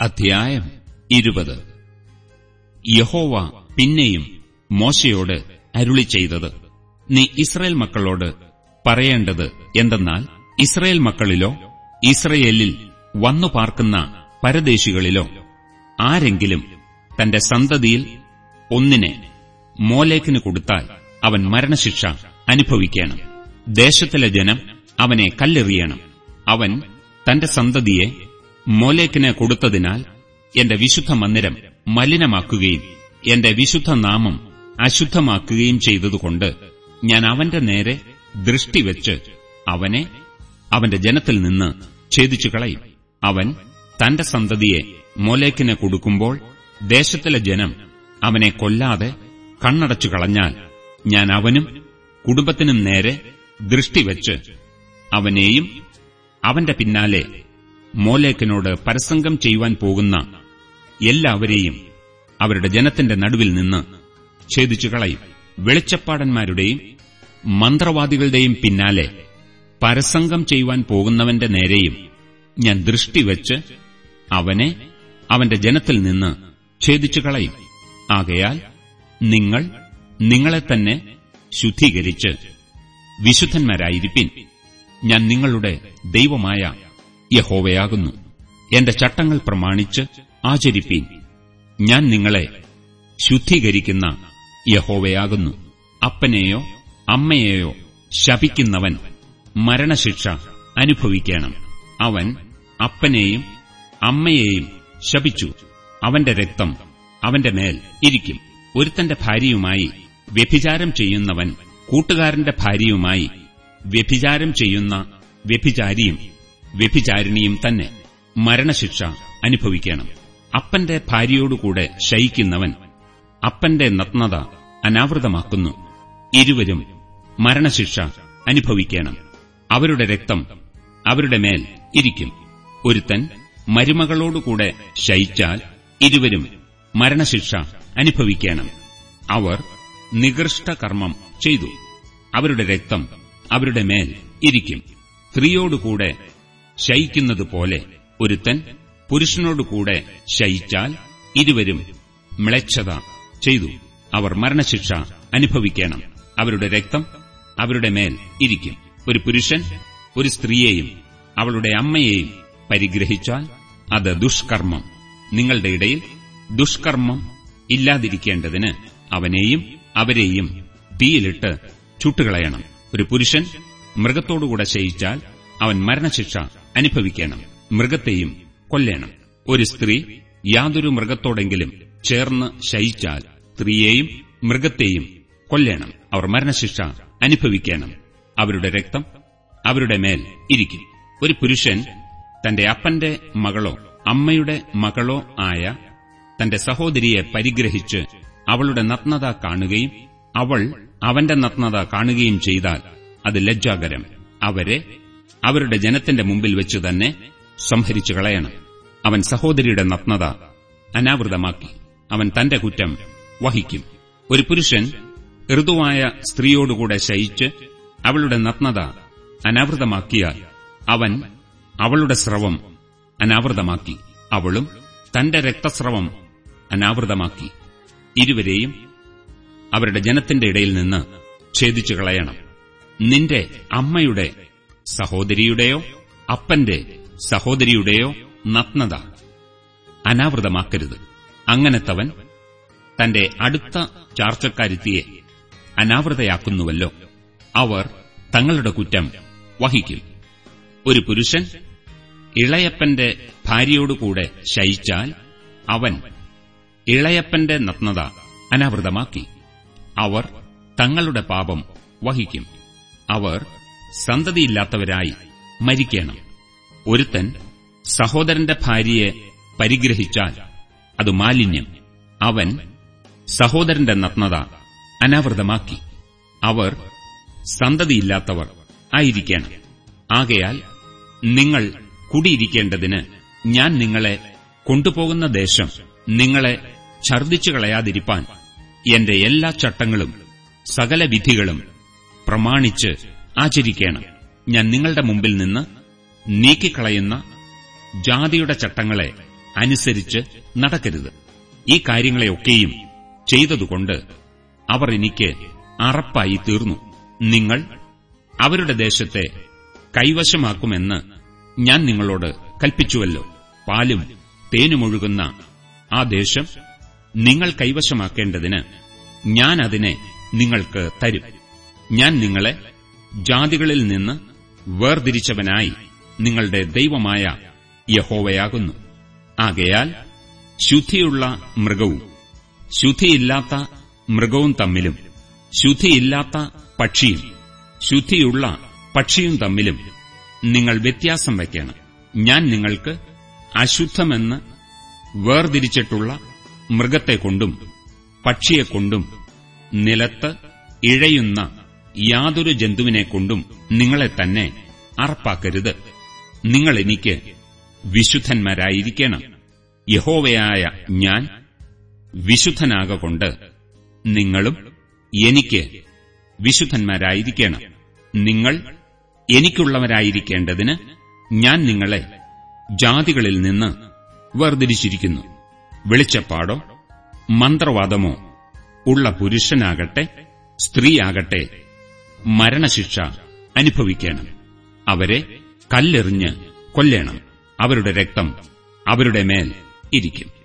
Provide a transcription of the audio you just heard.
അധ്യായം ഇരുപത്. യഹോവ പിന്നെയും മോശയോട് അരുളി ചെയ്തത്. നീ ഇസ്രയേൽ മക്കളോട് പറയേണ്ടത് എന്തെന്നാൽ ഇസ്രയേൽ മക്കളിലോ ഇസ്രയേലിൽ വന്നു പാർക്കുന്ന പരദേശികളിലോ ആരെങ്കിലും തന്റെ സന്തതിയിൽ ഒന്നിനെ മോലേക്കിന് കൊടുത്താൽ അവൻ മരണശിക്ഷ അനുഭവിക്കണം. ദേശത്തിലെ ജനം അവനെ കല്ലെറിയണം. അവൻ തന്റെ സന്തതിയെ മോലേക്കിന് കൊടുത്തതിനാൽ എന്റെ വിശുദ്ധ മന്ദിരം മലിനമാക്കുകയും എന്റെ വിശുദ്ധ നാമം അശുദ്ധമാക്കുകയും ചെയ്തതുകൊണ്ട് ഞാൻ അവന്റെ നേരെ ദൃഷ്ടിവെച്ച് അവനെ അവന്റെ ജനത്തിൽ നിന്ന് ഛേദിച്ചു കളയും. അവൻ തന്റെ സന്തതിയെ മോലേക്കിന് കൊടുക്കുമ്പോൾ ദേശത്തിലെ ജനം അവനെ കൊല്ലാതെ കണ്ണടച്ചു കളഞ്ഞാൽ ഞാൻ അവനും കുടുംബത്തിനും നേരെ ദൃഷ്ടിവെച്ച് അവനെയും അവന്റെ പിന്നാലെ മോലേക്കിനോട് പരസംഗം ചെയ്യുവാൻ പോകുന്ന എല്ലാവരെയും അവരുടെ ജനത്തിന്റെ നടുവിൽ നിന്ന് ഛേദിച്ചു കളയും. വെളിച്ചപ്പാടന്മാരുടെയും മന്ത്രവാദികളുടെയും പിന്നാലെ പരസംഗം ചെയ്യുവാൻ പോകുന്നവന്റെ നേരെയും ഞാൻ ദൃഷ്ടിവെച്ച് അവനെ അവന്റെ ജനത്തിൽ നിന്ന് ഛേദിച്ചു കളയും. ആകയാൽ നിങ്ങൾ നിങ്ങളെ തന്നെ ശുദ്ധീകരിച്ച് വിശുദ്ധന്മാരായിരിപ്പിൻ. ഞാൻ നിങ്ങളുടെ ദൈവമായ യഹോവയാകുന്നു. എന്റെ ചട്ടങ്ങൾ പ്രമാണിച്ച് ആചരിപ്പീൻ. ഞാൻ നിങ്ങളെ ശുദ്ധീകരിക്കുന്ന യഹോവയാകുന്നു. അപ്പനെയോ അമ്മയെയോ ശപിക്കുന്നവൻ മരണശിക്ഷ അനുഭവിക്കണം. അവൻ അപ്പനെയും അമ്മയെയും ശപിച്ചു. അവന്റെ രക്തം അവന്റെ മേൽ ഇരിക്കും. ഒരുത്തന്റെ ഭാര്യയുമായി വ്യഭിചാരം ചെയ്യുന്നവൻ കൂട്ടുകാരന്റെ ഭാര്യയുമായി വ്യഭിചാരം ചെയ്യുന്ന വ്യഭിചാരിയും വ്യഭിചാരിണിയും തന്നെ മരണശിക്ഷ അനുഭവിക്കണം. അപ്പന്റെ ഭാര്യയോടുകൂടെ ശയിക്കുന്നവൻ അപ്പന്റെ നഗ്നത അനാവൃതമാക്കുന്നു. ഇരുവരും മരണശിക്ഷ അനുഭവിക്കണം. അവരുടെ രക്തം അവരുടെ മേൽ ഇരിക്കും. ഒരുത്തൻ മരുമകളോടുകൂടെ ശയിച്ചാൽ ഇരുവരും മരണശിക്ഷ അനുഭവിക്കണം. അവർ നികൃഷ്ട കർമ്മം ചെയ്തു. അവരുടെ രക്തം അവരുടെ മേൽ ഇരിക്കും. സ്ത്രീയോടുകൂടെ ശയിക്കുന്നതുപോലെ ഒരുത്തൻ പുരുഷനോടുകൂടെ ശയിച്ചാൽ ഇരുവരും മ്ളച്ഛത ചെയ്തു. അവർ മരണശിക്ഷ അനുഭവിക്കണം. അവരുടെ രക്തം അവരുടെ മേൽ ഇരിക്കും. ഒരു പുരുഷൻ ഒരു സ്ത്രീയെയും അവളുടെ അമ്മയെയും പരിഗ്രഹിച്ചാൽ അത് ദുഷ്കർമ്മം. നിങ്ങളുടെ ഇടയിൽ ദുഷ്കർമ്മം ഇല്ലാതിരിക്കേണ്ടതിന് അവനെയും അവരെയും തീയിലിട്ട് ചുട്ടുകളയണം. ഒരു പുരുഷൻ മൃഗത്തോടുകൂടെ ശയിച്ചാൽ അവൻ മരണശിക്ഷ അനുഭവിക്കണം മൃഗത്തെയും കൊല്ലേണം. ഒരു സ്ത്രീ യാതൊരു മൃഗത്തോടെങ്കിലും ചേർന്ന് ശയിച്ചാൽ സ്ത്രീയെയും മൃഗത്തെയും കൊല്ലേണം. അവർ മരണശിക്ഷ അനുഭവിക്കണം. അവരുടെ രക്തം അവരുടെ മേൽ ഇരിക്കും. ഒരു പുരുഷൻ തന്റെ അപ്പന്റെ മകളോ അമ്മയുടെ മകളോ ആയ തന്റെ സഹോദരിയെ പരിഗ്രഹിച്ച് അവളുടെ നഗ്നത കാണുകയും അവൾ അവന്റെ നഗ്നത കാണുകയും ചെയ്താൽ അത് ലജ്ജാകരം. അവരെ അവരുടെ ജനത്തിന്റെ മുമ്പിൽ വെച്ചു തന്നെ സംഹരിച്ചു കളയണം. അവൻ സഹോദരിയുടെ നഗ്നത അനാവൃതമാക്കി. അവൻ തന്റെ കുറ്റം വഹിക്കും. ഒരു പുരുഷൻ ഋതുവായ സ്ത്രീയോടുകൂടെ ശയിച്ച് അവളുടെ നഗ്നത അനാവൃതമാക്കിയാൽ അവൻ അവളുടെ സ്രവം അനാവൃതമാക്കി. അവളും തന്റെ രക്തസ്രവം അനാവൃതമാക്കി. ഇരുവരെയും അവരുടെ ജനത്തിന്റെ ഇടയിൽ നിന്ന് ഛേദിച്ചു കളയണം. നിന്റെ അമ്മയുടെ സഹോദരിയുടെയോ അപ്പന്റെ സഹോദരിയുടെയോ നഗ്നത അനാവൃതമാക്കരുത്. അങ്ങനത്തവൻ തന്റെ അടുത്ത ചാർച്ചക്കാരുത്തിയെ അനാവൃതയാക്കുന്നുവല്ലോ. അവർ തങ്ങളുടെ കുറ്റം വഹിക്കും. ഒരു പുരുഷൻ ഇളയപ്പന്റെ ഭാര്യയോടുകൂടെ ശയിച്ചാൽ അവൻ ഇളയപ്പന്റെ നഗ്നത അനാവൃതമാക്കി. അവർ തങ്ങളുടെ പാപം വഹിക്കും. അവർ സന്തതിയില്ലാത്തവരായി മരിക്കണം. ഒരുത്തൻ സഹോദരന്റെ ഭാര്യയെ പരിഗ്രഹിച്ചാൽ അത് മാലിന്യം. അവൻ സഹോദരന്റെ നഗ്നത അനാവൃതമാക്കി. അവർ സന്തതിയില്ലാത്തവർ ആയിരിക്കണം. ആകയാൽ നിങ്ങൾ കുടിയിരിക്കേണ്ടതിന് ഞാൻ നിങ്ങളെ കൊണ്ടുപോകുന്ന ദേശം നിങ്ങളെ ഛർദ്ദിച്ചു കളയാതിരിപ്പാൻ എന്റെ എല്ലാ ചട്ടങ്ങളും സകല വിധികളും പ്രമാണിച്ച് ആചരിക്കണം. ഞാൻ നിങ്ങളുടെ മുമ്പിൽ നിന്ന് നീക്കിക്കളയുന്ന ജാതിയുടെ ചട്ടങ്ങളെ അനുസരിച്ച് നടക്കരുത്. ഈ കാര്യങ്ങളെയൊക്കെയും ചെയ്തതുകൊണ്ട് അവർ എനിക്ക് അറപ്പായി തീർന്നു. നിങ്ങൾ അവരുടെ ദേശത്തെ കൈവശമാക്കുമെന്ന് ഞാൻ നിങ്ങളോട് കൽപ്പിച്ചുവല്ലോ. പാലും തേനുമൊഴുകുന്ന ആ ദേശം നിങ്ങൾ കൈവശമാക്കേണ്ടതിന് ഞാൻ അതിനെ നിങ്ങൾക്ക് തരും. ഞാൻ നിങ്ങളെ ജാതികളിൽ നിന്ന് വേർതിരിച്ചവനായി നിങ്ങളുടെ ദൈവമായ യഹോവയാകുന്നു. ആകയാൽ ശുദ്ധിയുള്ള മൃഗവും ശുദ്ധിയില്ലാത്ത മൃഗവും തമ്മിലും ശുദ്ധിയില്ലാത്ത പക്ഷിയും ശുദ്ധിയുള്ള പക്ഷിയും തമ്മിലും നിങ്ങൾ വ്യത്യാസം വയ്ക്കണം. ഞാൻ നിങ്ങൾക്ക് അശുദ്ധമെന്ന് വേർതിരിച്ചിട്ടുള്ള മൃഗത്തെക്കൊണ്ടും പക്ഷിയെക്കൊണ്ടും നിലത്ത് ഇഴയുന്ന യാതൊരു ജന്തുവിനെ കൊണ്ടും നിങ്ങളെ തന്നെ അറപ്പാക്കരുത്. നിങ്ങൾ എനിക്ക് വിശുദ്ധന്മാരായിരിക്കണം. യഹോവയായ ഞാൻ വിശുദ്ധനാകൊണ്ട് നിങ്ങളും എനിക്ക് വിശുദ്ധന്മാരായിരിക്കണം. നിങ്ങൾ എനിക്കുള്ളവരായിരിക്കേണ്ടതിന് ഞാൻ നിങ്ങളെ ജാതികളിൽ നിന്ന് വേർതിരിച്ചിരിക്കുന്നു. വെളിച്ചപ്പാടോ മന്ത്രവാദമോ ഉള്ള പുരുഷനാകട്ടെ സ്ത്രീയാകട്ടെ മരണശിക്ഷ അനുഭവിക്കണം. അവരെ കല്ലെറിഞ്ഞ് കൊല്ലേണം. അവരുടെ രക്തം അവരുടെ മേൽ ഇരിക്കും.